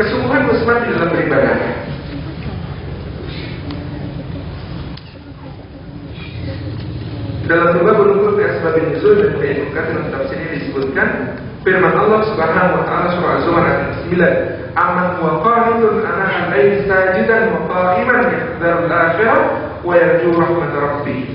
kesungguhan Utsman di dalam beribadah. Dalam dua buku fi asbabin nuzul dan Ibnu dalam tafsir ini disebutkan firman Allah Subhanahu wa taala surah Az-Zumar ayat 9 Aman wa qanitun ana al-layl sajidan wa qa'iman yahdharu al-akhirah wa yarju rahmat rabbih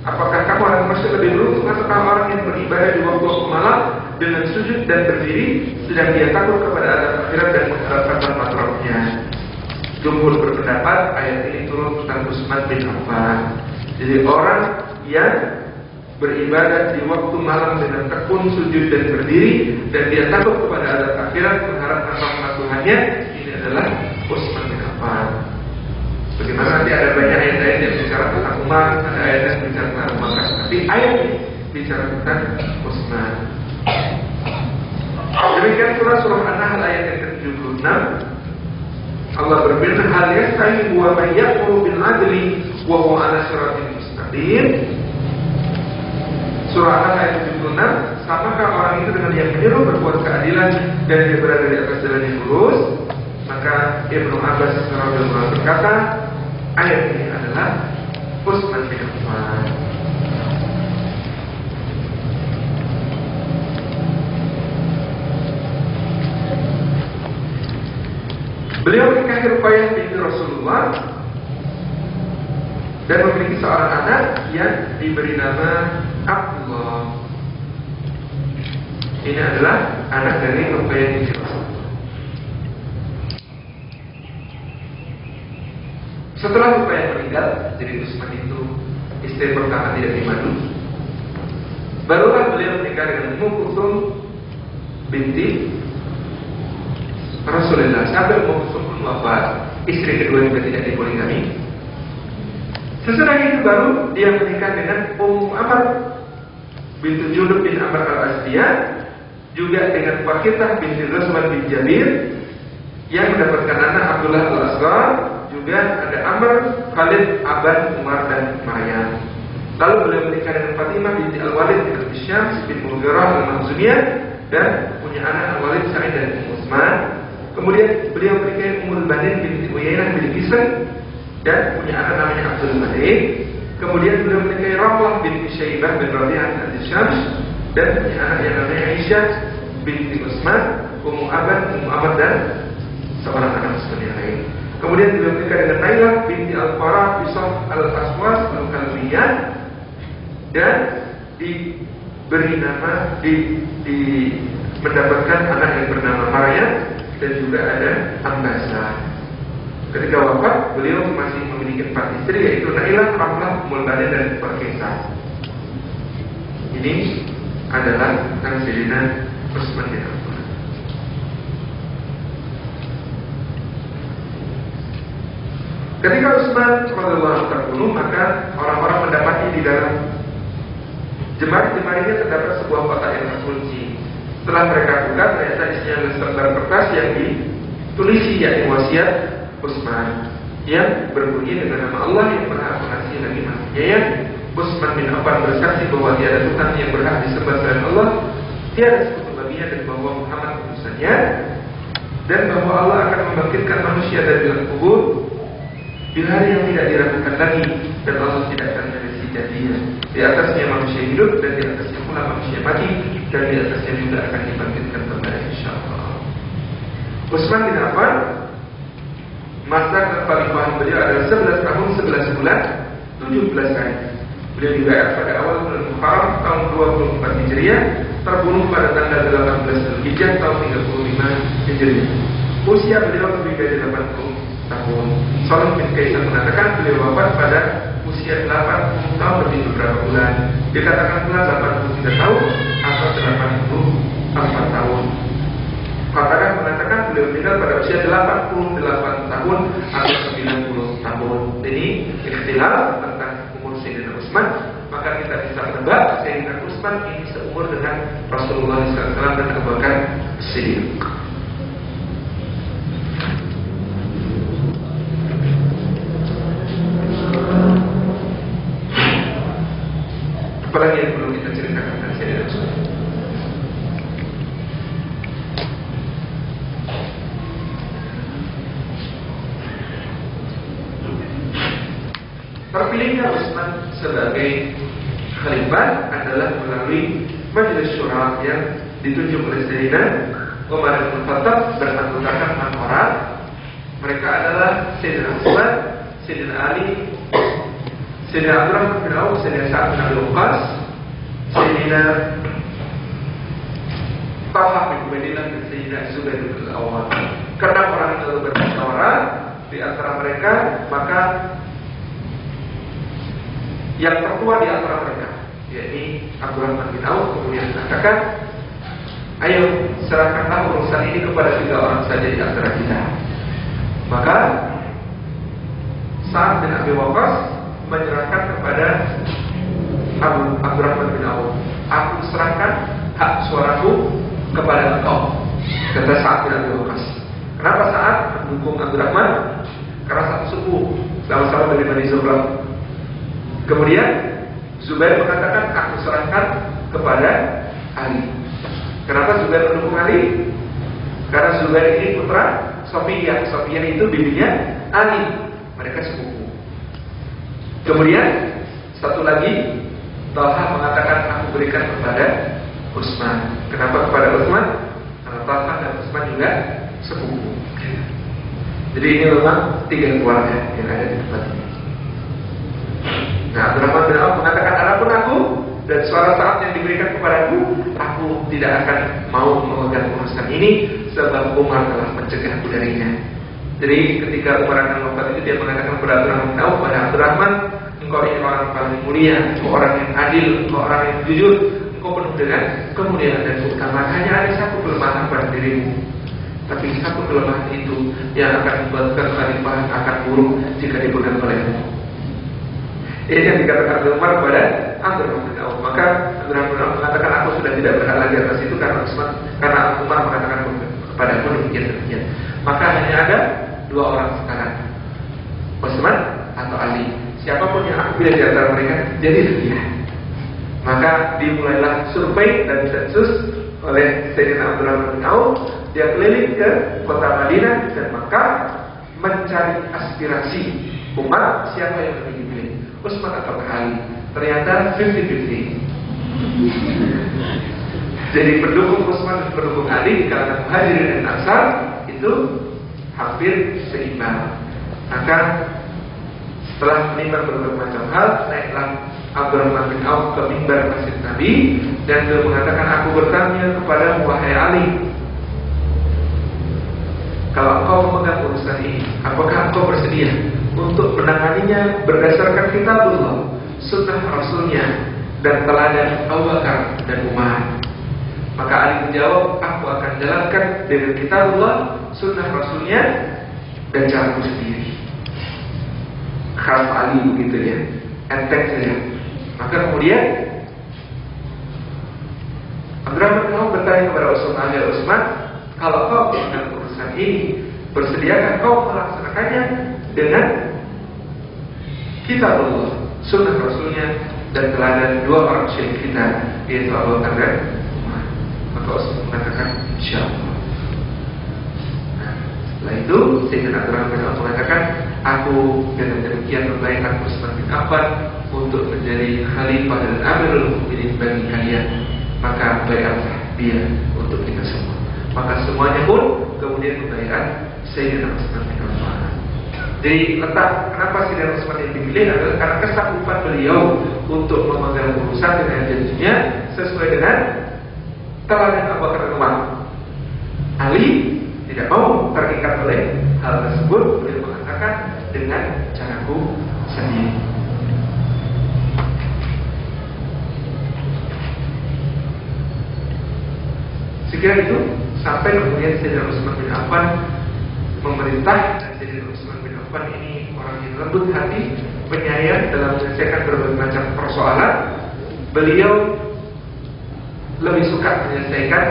Apakah kamu akan masuk lebih beruntung ataukah orang yang beribadah di waktu malam dengan sujud dan berdiri sedang dia takut kepada adab akhirat dan mengharapkan rahmat Rabbnya? Jumhur berpendapat ayat ini turun tentang Utsman bin Affan. Jadi orang yang beribadah di waktu malam dengan tekun sujud dan berdiri dan dia takut kepada adab akhirat mengharapkan rahmat Tuhannya ini adalah Utsman bin Affan. Bagaimana nanti ada banyak ayat-ayat yang bicara tentang umat, ada ayat yang bicara tentang umat. Tapi ayat ini bicara tentang Utsman. Demikian surah An-Nahl ayat yang ke-76. Allah berfirman, "Hal yastahi wa man yaqulu bil adli wa huwa ala siratin mustaqim." Surah An-Nahl ayat 76, samakah orang itu dengan yang menyeru berbuat keadilan dan dia berada di atas jalan yang lurus? Maka Ibnu Abbas radhiyallahu berkata, ayat ini adalah Utsman bin Affan. Beliau menikahi Ruqayyah binti Rasulullah dan memiliki seorang anak yang diberi nama Abdullah. Ini adalah anak dari Ruqayyah binti Rasulullah. Setelah Ruqayyah meninggal, jadi Utsman itu istri pertama tidak dimadu. Barulah beliau menikah dengan Ummu Kulsum binti Rasulullah sampai Ummu Kulsum pun wafat. Istri kedua juga tidak dipoligami. Sesudah itu baru dia menikah dengan Ummu Amr binti Julub bin Amr al-Asdiyah juga dengan Fakitah binti Rasman bin Jabir yang mendapatkan anak Abdullah al-Asghar juga ada Amr, Khalid, Aban, Umar dan Maryam. Lalu beliau menikah dengan Fatimah binti Al-Walid bin Syams bin Mughirah al-Makhzumiyah dan punya anak Al-Walid Sa'id dan Utsman. Kemudian beliau menikahi Ummul Banin binti Uyainah bin Kisr dan punya anak namanya Abdul Malik. Kemudian beliau menikahi Ramlah binti Syaibah bin Rabi'ah bin Syams dan punya anak yang namanya Aisyah binti Utsman, Ummu Aban, Ummu Ahmad dan seorang anak seperti lain. Kemudian beliau menikah dengan Nailah binti Al-Farah Bisah Al-Aswas Al-Kalbiyah dan diberi nama di, di mendapatkan anak yang bernama Maryam dan juga ada Ambasa. Ketika wafat, beliau masih memiliki empat istri yaitu Nailah, Ramlah, Mulbane dan Perkesa. Ini adalah Sayyidina Utsman bin Affan. Ketika Utsman radhiyallahu terbunuh, maka orang-orang mendapati di dalam jemari-jemarinya terdapat sebuah kotak yang terkunci. Setelah mereka buka, ternyata isinya lembar kertas yang ditulisi yakni wasiat Utsman yang berbunyi dengan nama Allah yang berhak mengasihi lagi manusia yang Utsman bin Affan bersaksi bahwa tiada Tuhan yang berhak disembah selain Allah, tiada sekutu baginya dan bahwa Muhammad utusannya. Dan bahwa Allah akan membangkitkan manusia dari dalam kubur di hari yang tidak diragukan lagi dan Allah tidak akan janjinya. Di atasnya manusia hidup dan di atasnya pula manusia mati dan di atasnya juga akan dibangkitkan kembali insya Allah. Utsman bin Affan masa kekhalifahan beliau adalah 11 tahun 11 bulan 17 hari. Beliau juga pada awal bulan Muharram tahun 24 Hijriah terbunuh pada tanggal 18 Zulhijjah tahun 35 Hijriah. Usia beliau lebih dari 80 tahun. Salim bin Kaisan mengatakan beliau wafat pada usia 80 tahun lebih beberapa bulan. Dikatakan pula 83 tahun atau 84 tahun. Katakan mengatakan beliau meninggal pada usia 88 tahun atau 90 tahun. Ini ikhtilaf tentang umur Sayyidina Utsman. Maka kita bisa menebak Sayyidina Utsman ini seumur dengan Rasulullah SAW dan Bakar Siddiq. apalagi yang perlu kita ceritakan terjadi dalam sholat Terpilihnya Usman sebagai khalifah adalah melalui majelis syura yang ditunjuk oleh Sayyidina Umar bin Khattab beranggotakan enam orang. Mereka adalah Sayyidina Utsman, Sayyidina Ali, Sayyidina Abdurrahman bin Auf, Sayyidina Sa'ad bin Abi Waqqas, Sayyidina Talha bin Ubaidillah dan Sayyidina Zubair bin. Karena orang itu bermusyawarah di antara mereka, maka yang tertua di antara mereka, yakni Abdurrahman bin Auf kemudian mengatakan, ayo serahkanlah urusan ini kepada tiga orang saja di antara kita. Maka saat bin Abi Waqqas menyerahkan kepada Abu Abdurrahman bin Auf, aku serahkan hak suaraku kepada engkau. Kata saat bin Abi Waqqas. Kenapa saat mendukung Abdurrahman? Karena satu suku sama-sama dari Bani Zuhra. Kemudian Zubair mengatakan aku serahkan kepada Ali. Kenapa Zubair mendukung Ali? Karena Zubair ini putra Sofia. Sofia itu bibinya Ali. Mereka sepupu. Kemudian satu lagi Talha mengatakan aku berikan kepada Utsman. Kenapa kepada Utsman? Karena Talha dan Utsman juga sepupu. Jadi ini memang tiga keluarga yang ada di tempat ini. Nah, Abdurrahman bin Auf mengatakan, Adapun aku dan suara saat yang diberikan kepadaku, aku tidak akan mau memegang urusan ini sebab Umar telah mencegahku darinya. Jadi ketika Umar akan wafat itu dia mengatakan kepada Abdurrahman bin Auf, pada Abdurrahman, engkau ini orang paling mulia, engkau orang yang adil, engkau orang yang jujur, engkau penuh dengan kemuliaan dan keutamaan. Hanya ada satu kelemahan pada dirimu. Tapi satu kelemahan itu yang akan membuat kekhalifahan akan buruk jika dipegang olehmu. Ini yang dikatakan Umar kepada Abdurrahman bin Auf. Maka Abdurrahman bin Auf mengatakan aku sudah tidak berhak lagi atas itu karena Usman, karena Umar mengatakan kepada aku demikian demikian. Maka hanya ada dua orang sekarang, Ali. Siapa pun yang aku di antara mereka, jadi dia. Maka dimulailah survei dan sensus oleh Sayyidina bin Auf. Dia keliling ke kota Madinah dan Makkah mencari aspirasi umat siapa yang lebih dipilih. Utsman atau Ali ternyata 50-50 jadi pendukung Utsman dan pendukung Ali kalangan Muhajirin dan itu hampir seimbang. Maka setelah menimbang berbagai macam hal naiklah Abdurrahman bin Auf ke mimbar Masjid Nabi dan beliau mengatakan aku bertanya kepada wahai Ali kalau engkau memegang urusan ini, apakah engkau bersedia untuk menanganinya berdasarkan kitabullah, sunnah rasulnya, dan teladan Abu Bakar dan Umar? Maka Ali menjawab, aku akan jalankan dengan kitabullah, sunnah rasulnya, dan caraku sendiri. Khas Ali begitu ya, enteng saja. Maka kemudian Abdurrahman Auf bertanya kepada Utsman Ali Utsman, kalau kau dengan urusan ini bersediakah kau melaksanakannya dengan kitab Allah, sunnah Rasulnya dan teladan dua orang syekh kita yaitu Abu Bakar dan. Maka Utsman mengatakan insya Allah. Nah, setelah itu Sayyidina Abdurrahman bin mengatakan aku dengan demikian membayangkan Utsman bin Affan untuk menjadi khalifah dan amirul mukminin bagi kalian. Maka bayarlah dia untuk kita semua. Maka semuanya pun kemudian membayar Sayyidina Utsman bin Affan jadi letak kenapa Sayyidina Utsman yang dipilih adalah karena kesanggupan beliau untuk memegang urusan dengan janjinya sesuai dengan teladan Abu Bakar Umar. Ali tidak mau terikat oleh hal tersebut beliau dengan caraku sendiri Sekira itu sampai kemudian Sayyidina Utsman bin Affan memerintah dan Sayyidina Utsman bin Affan ini orang yang lembut hati, penyayang dalam menyelesaikan berbagai macam persoalan. Beliau lebih suka menyelesaikan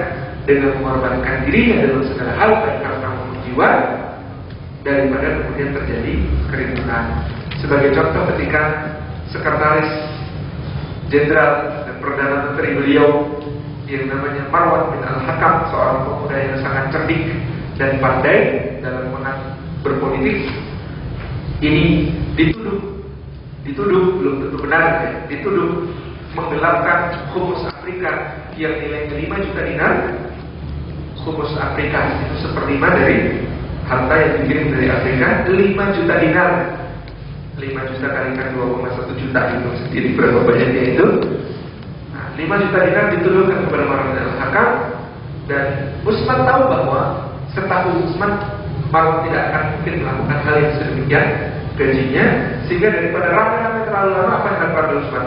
dengan mengorbankan dirinya dalam segala hal baik karena jiwa daripada kemudian terjadi keributan. Sebagai contoh ketika sekretaris jenderal dan perdana menteri beliau yang namanya Marwan bin Al-Hakam seorang pemuda yang sangat cerdik dan pandai dalam berpolitik ini dituduh dituduh belum tentu benar ya, dituduh menggelapkan humus Afrika yang nilainya 5 juta dinar humus Afrika itu seperlima dari harta yang dikirim dari Afrika 5 juta dinar. 5 juta kalikan 2,1 juta itu sendiri berapa banyaknya itu? Nah, 5 juta dinar dituduhkan kepada Marwan al-Hakam dan Usman tahu bahwa setahu Usman Marwan tidak akan mungkin melakukan hal yang sedemikian gajinya sehingga daripada ramai-ramai terlalu lama apa yang dilakukan Usman?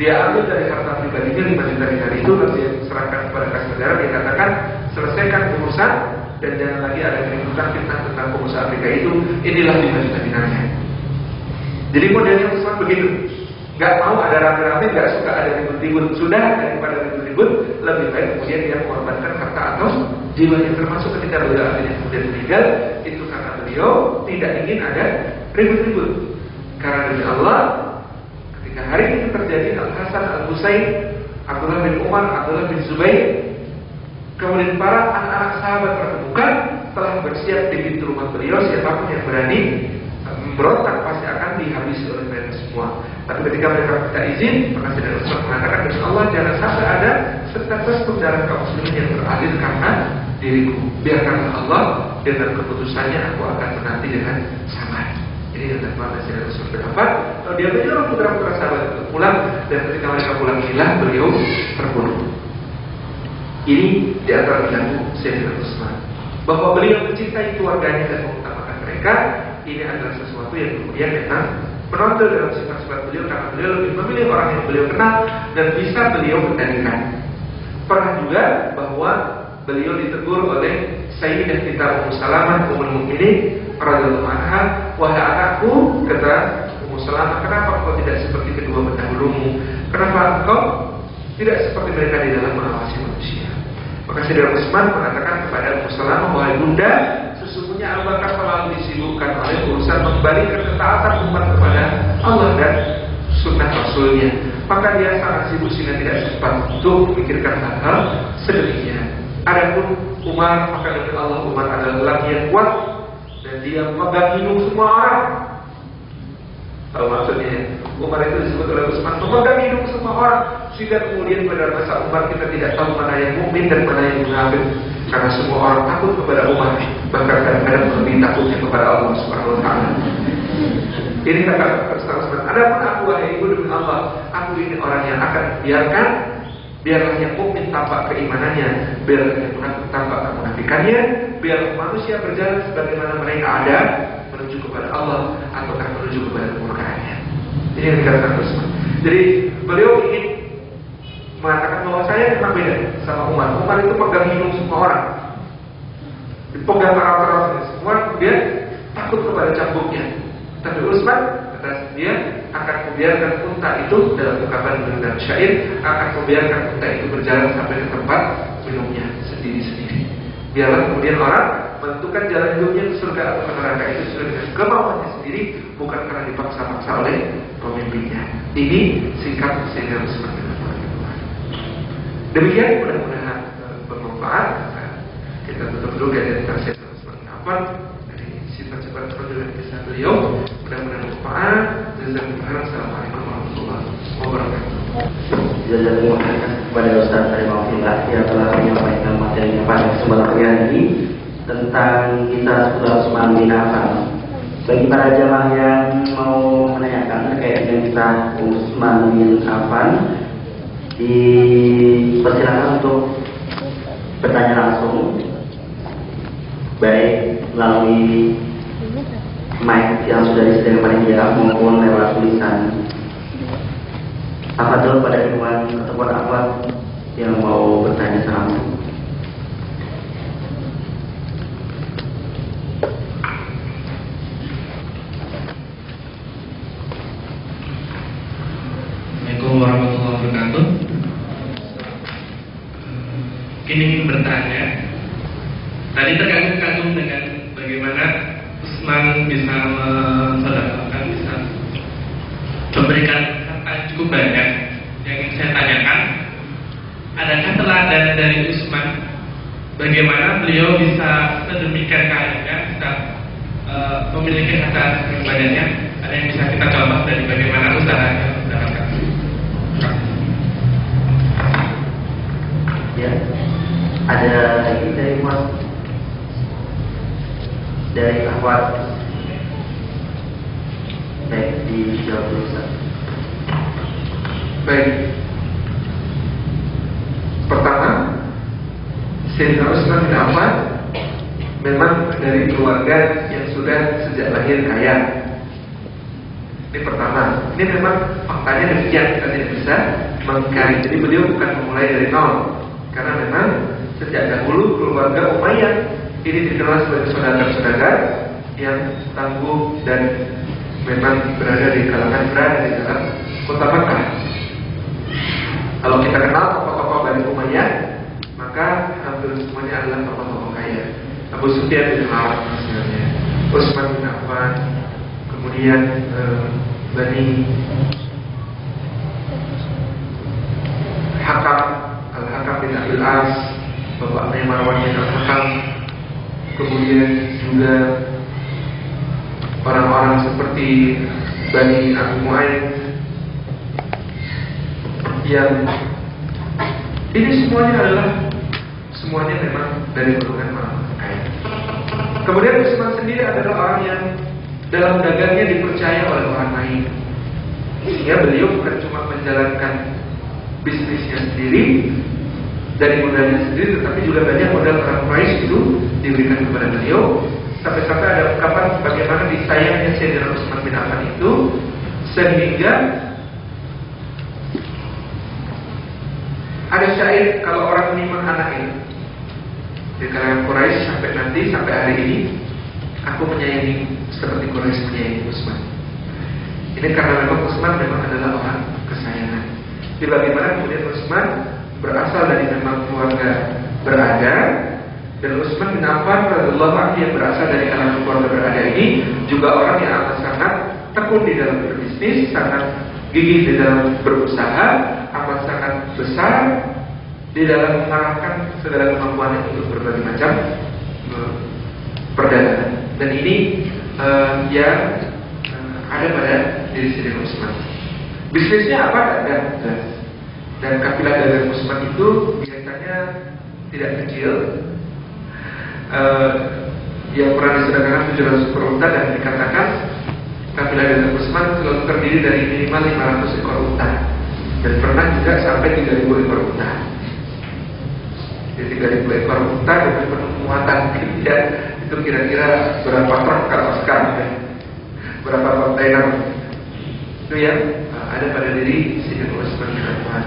Dia ambil dari harta pribadinya 5 juta dinar itu lalu dia serahkan kepada kas negara dia katakan selesaikan urusan dan jangan lagi ada keributan fitnah tentang pengusaha Afrika itu. Inilah 5 juta dinarnya jadi modelnya Usman begitu. Gak mau ada rame-rame, gak suka ada ribut-ribut. Sudah daripada ribut-ribut Lebih baik kemudian dia mengorbankan harta atau jiwanya Termasuk ketika beliau akhirnya kemudian meninggal. Itu karena beliau tidak ingin ada ribut-ribut. Karena demi Allah Ketika hari ini terjadi Al-Hasan Al-Husain Abdullah bin Umar, Abdullah bin Zubair Kemudian para anak-anak sahabat terbuka Telah bersiap di pintu rumah beliau Siapa pun yang berani Berontak pasti akan dihabisi oleh mereka semua tapi ketika mereka minta izin, maka Sayyidina Utsman mengatakan, Insya Allah jangan sampai ada setetes pun darah kaum muslimin yang beralir karena diriku. Biarkanlah Allah dengan keputusannya aku akan menanti dengan sabar. Ini yang dari Sayyidina Utsman Affan. Kalau dia menyuruh putra-putra sahabat pulang dan ketika mereka pulang hilang, beliau terbunuh. Ini di antara ilmu Sayyidina Utsman. Bahwa beliau mencintai keluarganya dan mengutamakan mereka, ini adalah sesuatu yang kemudian memang menonjol dalam sifat-sifat beliau karena beliau lebih memilih orang yang beliau kenal dan bisa beliau kendalikan. Pernah juga bahwa beliau ditegur oleh Sayyidah kita Ummu Salamah Ummul Mukminin radhiyallahu anha, "Wahai anakku," kata Ummu Salamah, "kenapa kau tidak seperti kedua pendahulumu? Kenapa engkau tidak seperti mereka di dalam mengawasi manusia?" Maka Sayyidina Utsman mengatakan kepada Ummu Salamah, "Wahai Bunda, sesungguhnya Abu Bakar selalu disibukkan oleh urusan membalikan ketaatan umat kepada Allah dan sunnah Rasulnya. Maka dia sangat sibuk sehingga tidak sempat untuk memikirkan hal-hal sedemikian. Adapun Umar, maka dengan Allah Umar adalah lelaki yang kuat dan dia memegang semua orang. Tahu maksudnya? Umar itu disebut oleh Utsman memegang hidung semua orang sehingga kemudian pada masa Umar kita tidak tahu mana yang mukmin dan mana yang munafik karena semua orang takut kepada Umar bahkan kadang-kadang lebih takutnya kepada Allah Subhanahu Wa Taala. Ini kata Rasulullah. Ada pun aku wahai ibu demi Allah, aku ini orang yang akan biarkan biarlah yang mukmin tampak keimanannya, biarlah yang munafik tampak kemunafikannya, biarlah manusia berjalan sebagaimana mereka ada menuju kepada Allah ataukah menuju kepada kemurkaannya. Ini yang dikatakan Rasulullah. Jadi beliau ingin mengatakan bahwa saya memang beda sama Umar. Umar itu pegang hidung semua orang, dipegang para semua, kemudian takut kepada cambuknya. Tapi Utsman kata dia akan membiarkan unta itu dalam ungkapan dan syair akan membiarkan unta itu berjalan sampai ke tempat minumnya sendiri-sendiri. Biarlah kemudian orang menentukan jalan hidupnya ke surga atau ke neraka itu sesuai dengan kemauannya sendiri, bukan karena dipaksa-paksa oleh pemimpinnya. Ini singkat sehingga bin Demikian mudah-mudahan bermanfaat. Kita tutup dulu kajian tafsir Affan dari sifat-sifat perjuangan kisah beliau. Mudah-mudahan bermanfaat. Jazakumullah Assalamualaikum warahmatullahi wabarakatuh. Jazakumullah kepada Ustaz Harimahullah yang telah menyampaikan materinya pada kesempatan hari tentang kisah seputar Utsman bin. Bagi para jamaah yang mau menanyakan terkait dengan kisah Utsman bin Affan, dipersilakan untuk bertanya langsung. Baik melalui mic yang sudah disediakan panitia maupun lewat tulisan. Apa dulu pada ikhwan ataupun akhwat yang mau bertanya langsung Assalamualaikum warahmatullahi wabarakatuh Ini ingin bertanya Tadi terkagum-kagum dengan bagaimana Usman bisa mensodakokan Bisa memberikan harta yang cukup banyak Yang ingin saya tanyakan Adakah teladan dari Usman Bagaimana beliau bisa sedemikian kaya Bisa uh, memiliki harta yang banyaknya ada yang bisa kita contoh dari bagaimana usahanya mendapatkan Ya. Ada lagi dari Mas dari Ahwat. Baik, di jawab dulu Ustaz. Baik. Pertama, Sayyidina Utsman bin Affan memang dari keluarga yang sudah sejak lahir kaya. Ini pertama. Ini memang faktanya demikian kita tidak bisa mengkait. Jadi beliau bukan memulai dari nol, karena memang sejak dahulu keluarga Umayyah ini dikenal sebagai saudara-saudara yang tangguh dan memang berada di kalangan berada di dalam kota Mekah. Kalau kita kenal tokoh-tokoh Bani Umayyah, maka hampir semuanya adalah tokoh-tokoh Abu Sufyan bin Harb misalnya, Utsman bin Affan, kemudian eh, Bani. Hakam. Al Hakam bin Abil As, bapaknya Marwan bin Al Hakam, kemudian juga orang-orang seperti Bani Abu Mu'ayyid yang ini semuanya adalah semuanya memang dari golongan kaya. Kemudian Usman sendiri adalah orang yang dalam dagangnya dipercaya oleh orang lain. Sehingga beliau bukan cuma menjalankan bisnisnya sendiri dari modalnya sendiri, tetapi juga banyak modal orang Quraisy itu diberikan kepada beliau. Sampai-sampai ada ungkapan bagaimana disayangnya Sayyidina Utsman bin Affan itu sehingga ada syair kalau orang menimang anak ini di kalangan Quraisy sampai nanti sampai hari ini aku menyayangi seperti Quraisy menyayangi Utsman. Ini karena memang Utsman memang adalah orang kesayangan. Di bagaimana kemudian Utsman berasal dari memang keluarga berada dan Affan radhiyallahu anhu yang berasal dari kalangan keluarga berada ini juga orang yang amat sangat tekun di dalam berbisnis, sangat gigih di dalam berusaha, amat sangat besar di dalam mengarahkan segala kemampuannya untuk berbagai macam eh, perdagangan. Dan ini eh, yang eh, ada pada diri sendiri Usman. Bisnisnya apa? Dan, dan, kafilah dagang Usman itu biasanya tidak kecil. Eh, yang pernah disedangkan 700 per unta dan dikatakan kafilah dagang Usman selalu terdiri dari minimal 500 ekor unta dan pernah juga sampai 3000 ekor unta. Jadi 3000 ekor unta dengan penuh muatan ya, itu kira-kira berapa truk kalau sekarang ya? berapa kontainer itu yang ada pada diri Sayyidina Utsman bin.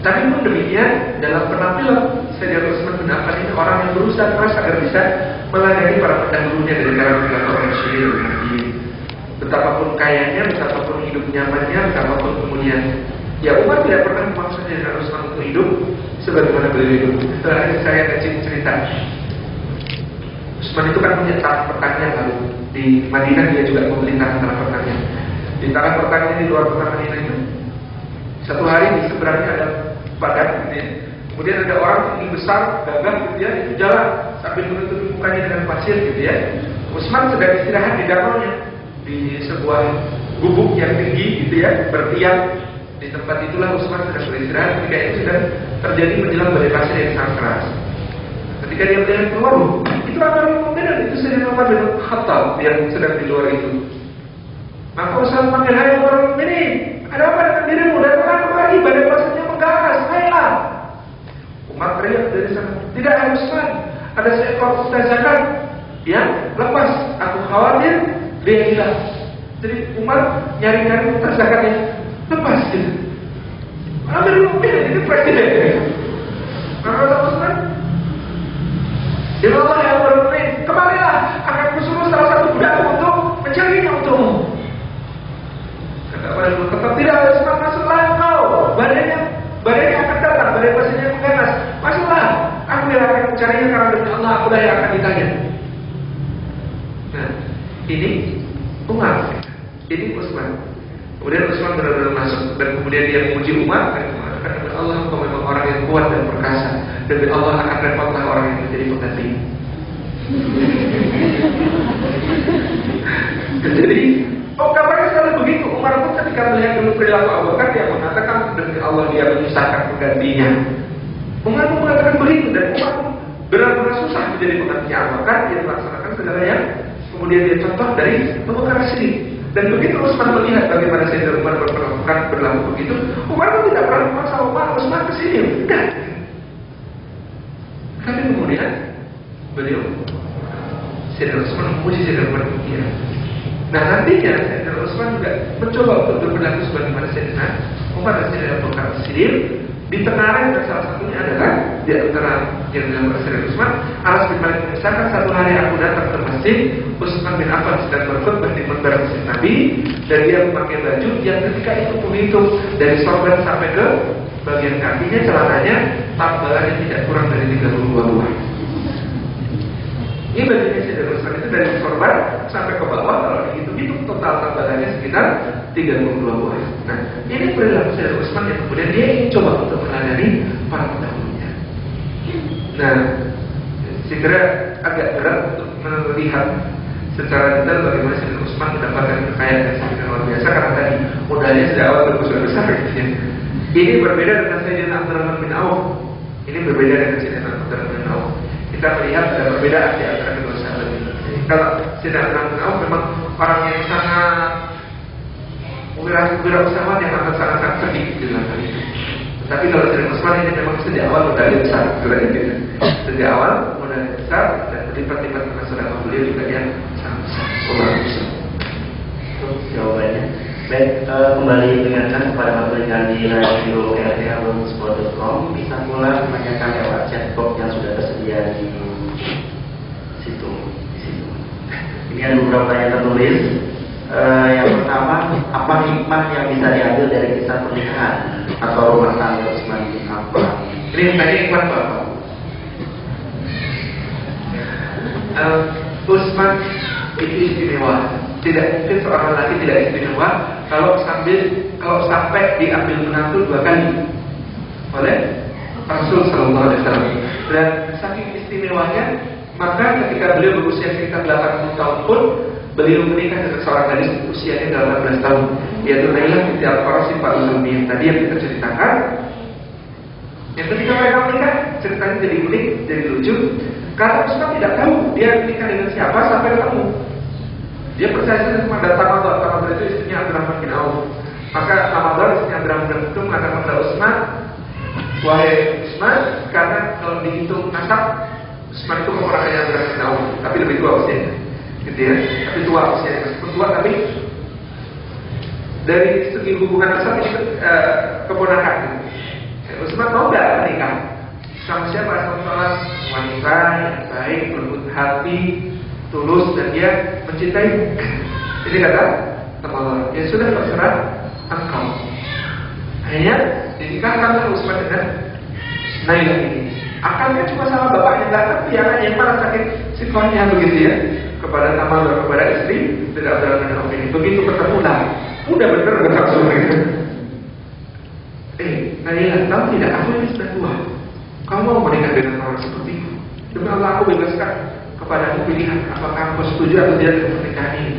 Tapi pun demikian dalam penampilan Utsman bin Affan ini orang yang berusaha keras agar bisa melayani para pendahulunya dari kalangan orang Syiir Betapapun kayanya, betapapun hidup nyamannya, betapapun kemudian Ya Umar tidak pernah memaksa Sayyidina Utsman untuk hidup sebagaimana beliau hidup. Terakhir saya kecil cerita. Utsman itu kan punya tanah pertanian lalu di Madinah dia juga memerintahkan tanah pertanian. Di tanah pertanian di luar kota Madinah itu satu hari di seberangnya ada padang gitu ya. Kemudian ada orang tinggi besar, gagah gitu ya, itu jalan sambil menutupi mukanya dengan pasir gitu ya. Utsman sedang istirahat di danaunya di sebuah gubuk yang tinggi gitu ya, bertiang di tempat itulah Utsman sedang beristirahat ketika itu sudah terjadi menjelang badai pasir yang sangat keras. Ketika dia melihat keluar, itu Amirul Mukminin itu Sayyidina Umar bin Khattab yang sedang di luar itu. Maka Utsman panggil hai Umar ini, ada apa dengan dirimu? Dan mana lagi badai pasirnya mengganas? Ayolah. Umar teriak dari sana, tidak hai Utsman, ada seekor unta zakat yang lepas. Aku khawatir dia hilang. Jadi Umar nyari-nyari unta zakatnya lepas gitu. Amir Mukminin ini presiden. Maka kata Utsman, Ya Allah ya Amir Mukminin, kemarilah akan kusuruh salah satu budak untuk mencarinya untukmu. Kata Amir tetap tidak Utsman masuklah engkau. Badannya badannya akan datang, badan pasirnya mengganas. Masuklah, aku yang akan mencarinya karena demi Allah aku yang akan ditanya. Nah, ini Utsman. Utsman benar-benar masuk dan kemudian dia memuji Umar dan mengatakan demi Allah engkau memang orang yang kuat dan perkasa. Demi Allah akan repotlah orang yang menjadi pengganti. Jadi, oh kabarnya selalu begitu. Umar pun ketika melihat dulu perilaku Abu Bakar, dia mengatakan demi Allah dia menyusahkan penggantinya. Umar pun mengatakan begitu dan Umar benar-benar susah menjadi penggantinya Abu Bakar. Dia melaksanakan segala yang kemudian dia contoh dari Abu Bakar sendiri. Dan begitu Utsman melihat bagaimana Sayyidina Umar berperlakukan berlaku begitu, Umar pun tidak pernah memaksa Umar Utsman ke sini. Enggak. Tapi kemudian beliau Sayyidina Utsman memuji Sayyidina Umar demikian. Nah nantinya Sayyidina Utsman juga mencoba untuk berperilaku sebagaimana Sayyidina Umar dan Sayyidina Abu Bakar Siddiq Ditengarai dan salah satunya adalah di antara yang dilakukan Sayyidina Utsman Anas bin Malik mengisahkan satu hari aku datang ke masjid Utsman bin Affan sedang berkhutbah di mimbar masjid Nabi dan dia memakai baju yang ketika itu menghitung dari sorban sampai ke bagian kakinya celananya tambalannya tidak kurang dari 32 buah. Ini bajunya Sayyidina Utsman itu dari sorban sampai ke bawah kalau dihitung-hitung total tambalannya sekitar 32 buah. Nah, ini perilaku Sayyidina Utsman yang kemudian dia coba untuk meladani para pendahulunya. Nah, kira agak berat untuk melihat secara detail bagaimana Sayyidina Utsman mendapatkan kekayaan yang sangat luar biasa karena tadi modalnya sejak awal berbesar besar gitu ya. Ini berbeda dengan Sayyidina Abdurrahman bin Auf. Ini berbeda dengan Sayyidina Abdurrahman bin Auf. Kita melihat ada perbedaan di antara kedua sahabat ini. Kalau Sayyidina Abdurrahman bin Auf memang orang yang sangat wirausahawan yang akan sangat-sangat sedih di dalam hal itu. Tapi kalau Sayyidina Utsman ini memang sejak awal modalnya besar, sebenarnya gitu. Sejak awal modalnya besar dan berlipat-lipat karena saudara beliau juga yang sangat besar. Jawabannya. Baik, kembali mengingatkan kepada masyarakat di radio bisa pula menanyakan lewat chatbox yang sudah tersedia di situ. Di situ. Ini ada beberapa yang tertulis. Uh, yang pertama, apa hikmah yang bisa diambil dari kisah pernikahan atau rumah tangga bin Affan? Ini tadi ikhwan apa? Uh, Usman itu istimewa. Tidak mungkin seorang laki tidak istimewa kalau sambil kalau sampai diambil menantu dua kali oleh Rasul Sallallahu Alaihi Wasallam. Dan saking istimewanya, maka ketika beliau berusia sekitar 80 tahun pun beliau menikah dengan seorang gadis usianya 18 tahun, yaitu Nailah binti Al-Farasi Pak Ulumi yang tadi yang kita ceritakan. Yang ketika mereka menikah, ceritanya jadi unik, jadi lucu. Karena Ustaz tidak tahu dia menikah dengan siapa sampai ketemu. Dia percaya saja kepada Tamadar. Tamadar itu istrinya Abdurrahman bin Auf. Maka Tamadar istrinya Abdurrahman bin Auf mengatakan kepada Utsman, wahai Utsman, karena kalau dihitung nasab, Utsman itu keponakannya Abdurrahman bin tapi lebih tua usianya, gitu ya. Tapi tua usianya, meskipun tua tapi dari segi hubungan nasab ini uh, keponakan. Utsman mau nggak menikah sama siapa? Sama wanita yang baik, lembut hati, tulus dan dia mencintai. Jadi kata teman ya sudah terserah engkau. Akhirnya dinikahkan oleh Utsman dengan Nailah ini. Akalnya cuma sama bapaknya tapi yang yang mana sakit sifatnya begitu ya kepada tamal kepada istri tidak berani ini. Begitu ketemu lah, udah bener benar semuanya. Eh, Nailah tahu tidak aku ini sudah tua. Kamu mau menikah dengan orang seperti itu? Demi Allah aku bebaskan kepada pilihan apakah aku setuju atau tidak dengan pernikahan ini.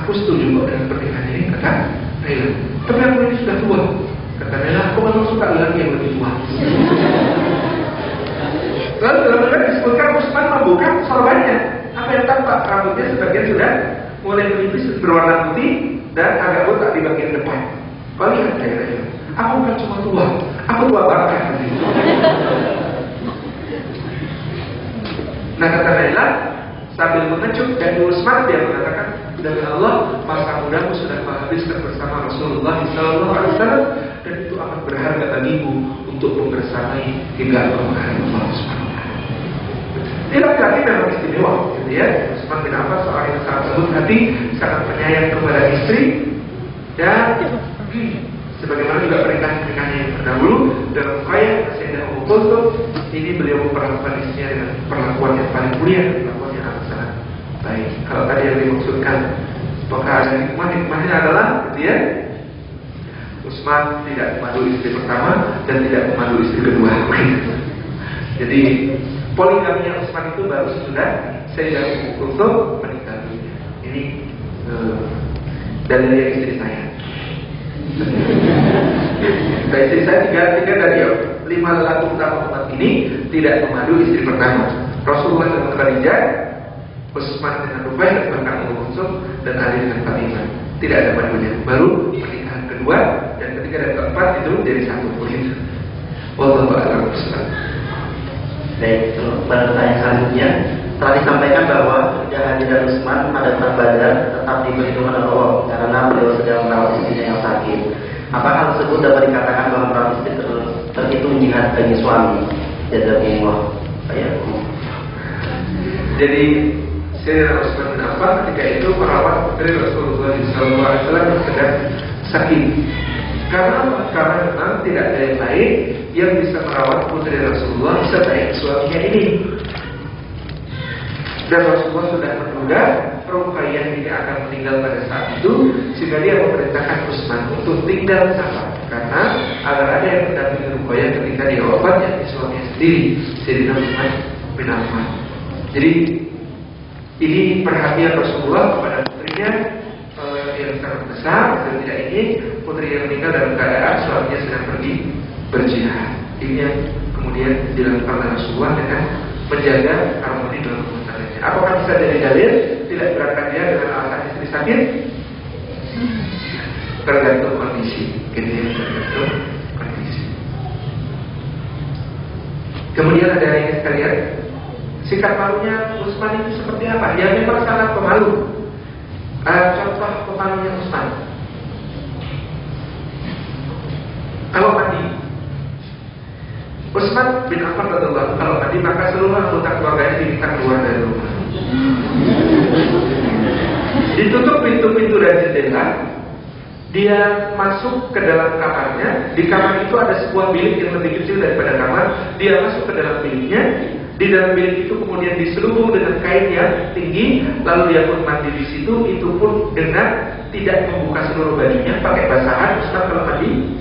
Aku setuju kok dengan pernikahan ini kata Naila. Tapi aku ini sudah tua. Kata Naila, aku memang suka lagi yang lebih tua. Lalu dalam hal disebutkan Usman membuka sorbannya. Yang tampak rambutnya sebagian sudah mulai menipis berwarna putih dan agak botak di bagian depan. Kau lihat Naila. Aku bukan cuma tua, aku tua banget. Nah kata Naila sambil mengecup dan Utsman dia mengatakan demi Allah masa mudamu sudah menghabiskan bersama Rasulullah SAW dan itu amat berharga bagimu untuk membersamai hingga Allah Subhanahu Ini laki-laki memang istimewa, gitu ya. Utsman Affan seorang yang sangat lembut hati, sangat penyayang kepada istri dan hmm, sebagaimana juga pernikahan-pernikahan yang terdahulu dalam upaya Sayyidah Ummu Kulthum ini beliau memperlakukan istrinya dengan perlakuan yang paling mulia perlakuan yang sangat baik. Kalau tadi yang dimaksudkan apakah ada hikmah hikmahnya adalah gitu ya Utsman tidak memadu istri pertama dan tidak memadu istri kedua. Jadi poligaminya Utsman itu baru sudah Sayyidah Ummu Kulthum meninggal. Ini Dan dari istri saya. Dari istri saya tiga tiga dari lima lelaki utama umat ini tidak memadu istri pertama. Rasulullah dengan Khadijah, Utsman dengan Rubai, bahkan Mansur dan Ali dengan Fatimah. Tidak ada padunya. Baru pernikahan kedua dan ketiga dan keempat itu jadi satu begitu. Wallahu a'lam bishawab. Baik, untuk pertanyaan selanjutnya telah disampaikan bahwa kehadiran Usman pada perang Badar tetap diperhitungkan oleh Allah karena beliau sedang merawat istrinya yang sakit. Apakah tersebut dapat dikatakan bahwa merawat istri ter- terhitung jihad bagi suami? Jazakumullah. Ya. Jadi Sayyidina Utsman bin Affan ketika itu merawat putri Rasulullah SAW sedang sakit. Karena? Karena memang tidak ada yang lain yang bisa merawat putri Rasulullah sebaik suaminya ini. Dan Rasulullah sudah menduga Ruqayyah ini akan meninggal pada saat itu sehingga dia memerintahkan Utsman untuk tinggal sabar karena agar ada yang mendampingi Ruqayyah ketika dia wafat yakni suaminya sendiri Sayyidina Utsman bin Affan. Jadi ini perhatian Rasulullah kepada putrinya sangat besar dan tidak ingin yang meninggal dalam keadaan suaminya sedang pergi berjihad. Ini yang kemudian dilakukan oleh Rasulullah dengan menjaga harmoni dalam rumah tangganya. Apakah bisa jadi dalil tidak berangkat dia dengan alasan istri sakit? Tergantung kondisi, gitu tergantung kondisi. Kemudian ada yang sekalian, sikap malunya Usman itu seperti apa? Ya memang sangat pemalu. Eh, contoh pemalunya Usman. Kalau mandi, Utsman bin Affan kalau mandi maka seluruh anggota keluarganya diminta keluar dari rumah. Ditutup pintu-pintu dan jendela, dia masuk ke dalam kamarnya. Di kamar itu ada sebuah bilik yang lebih kecil daripada kamar. Dia masuk ke dalam biliknya. Di dalam bilik itu kemudian diselubung dengan kain yang tinggi, lalu dia pun mandi di situ. Itu pun dengan tidak membuka seluruh bajunya, pakai basahan. Ustaz kalau mandi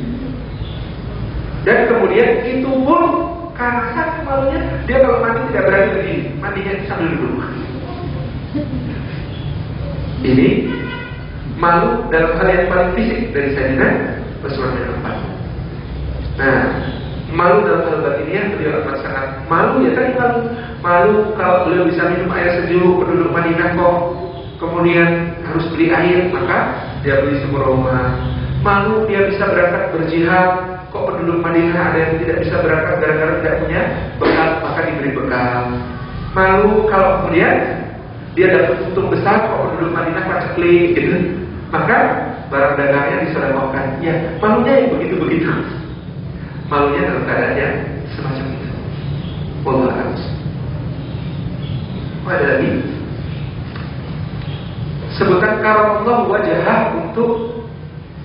dan kemudian itu pun karena sakit malunya dia kalau mandi tidak berani berdiri, mandinya sambil duduk. Ini malu dalam hal yang paling fisik dari Sayyidina Rasulullah bin Affan. Nah, malu dalam hal batiniah beliau amat sangat malu ya tadi malu. Malu kalau beliau bisa minum air sejuk penduduk Madinah kok kemudian harus beli air maka dia beli sumur rumah. Malu dia bisa berangkat berjihad Kok penduduk Madinah ada yang tidak bisa berangkat gara-gara tidak punya bekal, maka diberi bekal. Malu kalau kemudian dia dapat untung besar, kok penduduk Madinah paceklik gitu. Maka barang dagangnya disedekahkan. Ya, malunya yang begitu-begitu. Malunya dalam keadaan yang semacam itu. Wallah harus. Ada lagi? Sebutkan Allah wajah untuk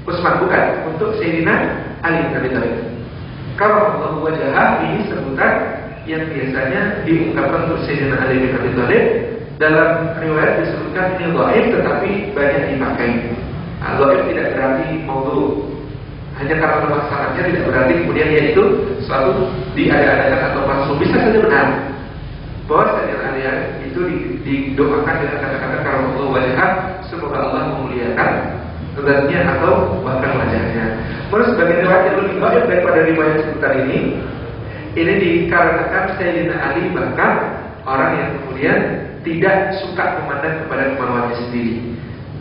Utsman bukan untuk Sayyidina Ali bin Abi Thalib. Kalau Allah wajah ini sebutan yang biasanya diungkapkan untuk Sayyidina Ali bin Abi Thalib dalam riwayat disebutkan ini dhaif tetapi banyak dipakai. Nah, dhaif tidak berarti maudhu. Hanya karena lemah sanadnya tidak berarti kemudian yaitu suatu diada-adakan atau palsu. Bisa saja benar bahwa Sayyidina Ali itu didoakan dengan kata-kata kalau Allah wajah semoga Allah memuliakan zatnya atau bahkan wajahnya. Menurut sebagian riwayat yang lebih baik daripada riwayat seputar ini, ini dikarenakan Sayyidina Ali bahkan orang yang kemudian tidak suka memandang kepada kemauannya sendiri.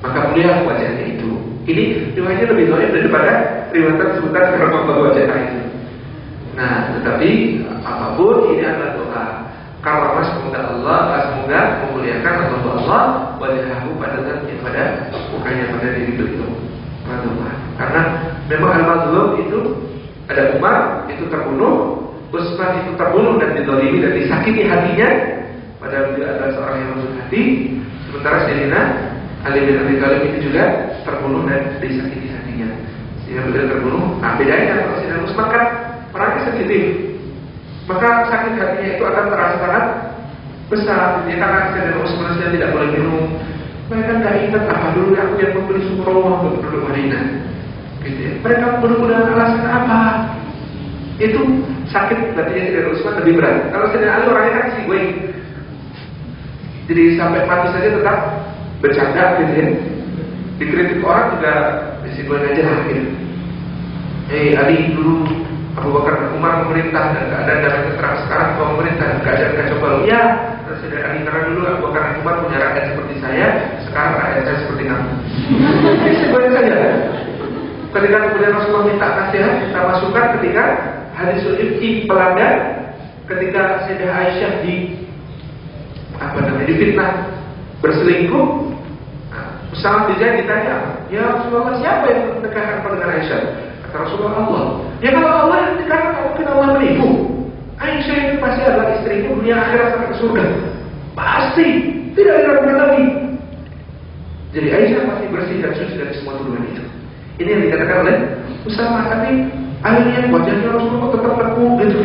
Maka mulia wajahnya itu. Ini riwayatnya lebih baik daripada riwayat seputar karena wajah itu. Nah, tetapi apa pun ini adalah doa. Karena semoga Allah, semoga memuliakan atau Allah wajahku pada zatnya pada bukannya pada diri beliau. Karena memang al-mazlum itu ada Umar itu terbunuh, Utsman itu terbunuh dan didolimi dan disakiti hatinya. Padahal beliau adalah seorang yang lembut hati. Sementara Sayyidina Ali bin Abi Thalib itu juga terbunuh dan disakiti hatinya. Sehingga beliau terbunuh. Nah bedanya kalau Sayyidina Utsman kan orangnya sensitif. Maka sakit hatinya itu akan terasa sangat besar. Ya, karena Sayyidina Utsman saja tidak boleh minum. Mereka nggak ingat apa dulu aku yang membeli sumur rumah untuk penduduk Madinah. Gitu ya. Mereka dengan alasan apa? Itu sakit hatinya Sayyidina Utsman lebih berat. Kalau Sayyidina Ali orangnya kan sih gue jadi sampai mati saja tetap bercanda gitu ya. dikritik orang juga disinggung aja lah gitu. Eh Ali dulu Abu Bakar Umar memerintah dan keadaan damai terang sekarang kau memerintah dan keadaan kacau balau. Ya, Presiden Ali karena dulu Abu Bakar Umar punya rakyat seperti saya, sekarang rakyat saya seperti kamu. Disinggung saja. Ketika kemudian Rasulullah minta nasihat, minta masukan ketika hadis ifki pelanggan, ketika Sayyidah Aisyah di apa namanya difitnah berselingkuh Bin Zaid ditanya, ya Rasulullah siapa yang menikahkan kau dengan Aisyah? Kata Rasulullah Allah. Ya kalau Allah yang menikahkan mungkin Allah menipu. Aisyah itu pasti adalah istriku dunia akhirat sampai ke surga. Pasti, tidak diragukan lagi. Jadi Aisyah pasti bersih dan suci dari semua tuduhan itu. Ini yang dikatakan oleh Usama tapi akhirnya wajahnya Rasulullah tetap teguh gitu.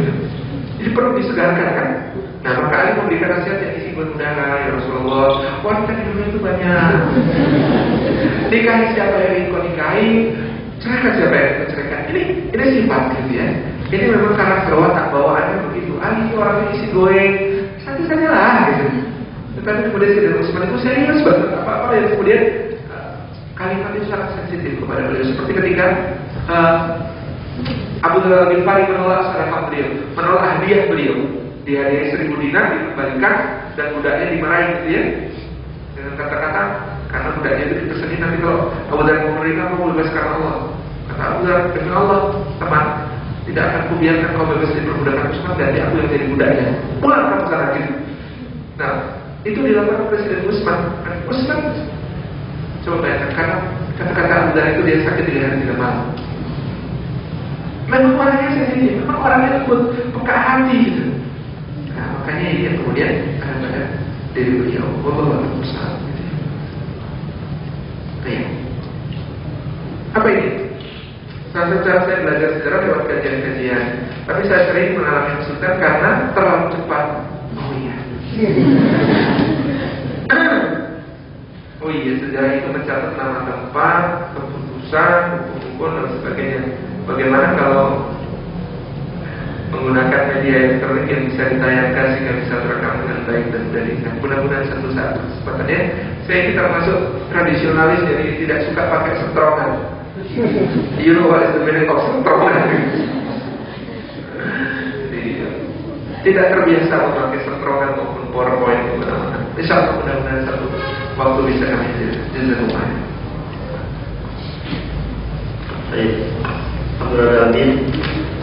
Jadi perlu disegarkan kan? Nah maka Ali memberikan nasihat udara ya Rasulullah. Wanita di dunia itu banyak. Nikahi siapa yang ingin kau nikahi? Ceraikan siapa yang ingin ceraikan Ini ini sifat gitu ya. Ini memang karakter watak bawaannya begitu. Ali itu orangnya isi goeng Santai saja lah gitu. Tetapi kemudian si Usman itu serius banget? Apa-apa yang kemudian uh, Kalimat itu sangat sensitif kepada beliau. Seperti ketika uh, Abu Dhabi bin Fari menolak sedekah beliau Menolak hadiah beliau dihadiahi seribu dinar dikembalikan dan budaknya dimarahi gitu ya. Dengan kata-kata karena budaknya itu tersedih nanti kalau Abu Dhar mau menerima mau bebaskan Allah. Kata Abu Dhar demi Allah teman tidak akan kubiarkan kau bebas dari perbudakan Usman dan aku yang jadi budaknya. Pulang kamu sana gitu nah itu dilakukan Presiden Usman. Dan Usman coba bayangkan karena kata-kata Abu Dhar itu dia sakit di hari tidak malam memang orangnya sensitif memang orangnya lembut peka hati. gitu Nah, makanya ini kemudian akan pada dari beliau bahwa bersama gitu. Apa ini? Salah satu cara saya belajar sejarah lewat kajian-kajian Tapi saya sering mengalami kesulitan karena terlalu cepat Oh iya Oh iya, sejarah itu mencatat nama tempat, keputusan, hukum-hukum dan sebagainya Bagaimana kalau menggunakan media elektronik yang bisa ditayangkan sehingga bisa terekam dengan baik dan diingat. Mudah-mudahan satu saat kesempatannya saya kita masuk tradisionalis jadi tidak suka pakai setrongan. You know what is the meaning of setrongan? Jadi, tidak terbiasa memakai setrongan maupun powerpoint di mana-mana. Insya Allah mudah-mudahan satu waktu bisa kami jazakumullah. Baik. Alhamdulillah jajan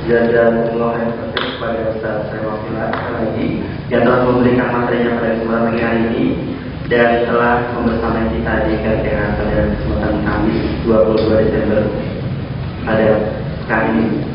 Allah yang penting kepada Ustaz saya Wafila lagi yang telah memberikan materinya pada kesempatan pagi hari ini dan telah membersamai kita di KTH pada kesempatan Kamis 22 Desember pada kali ini.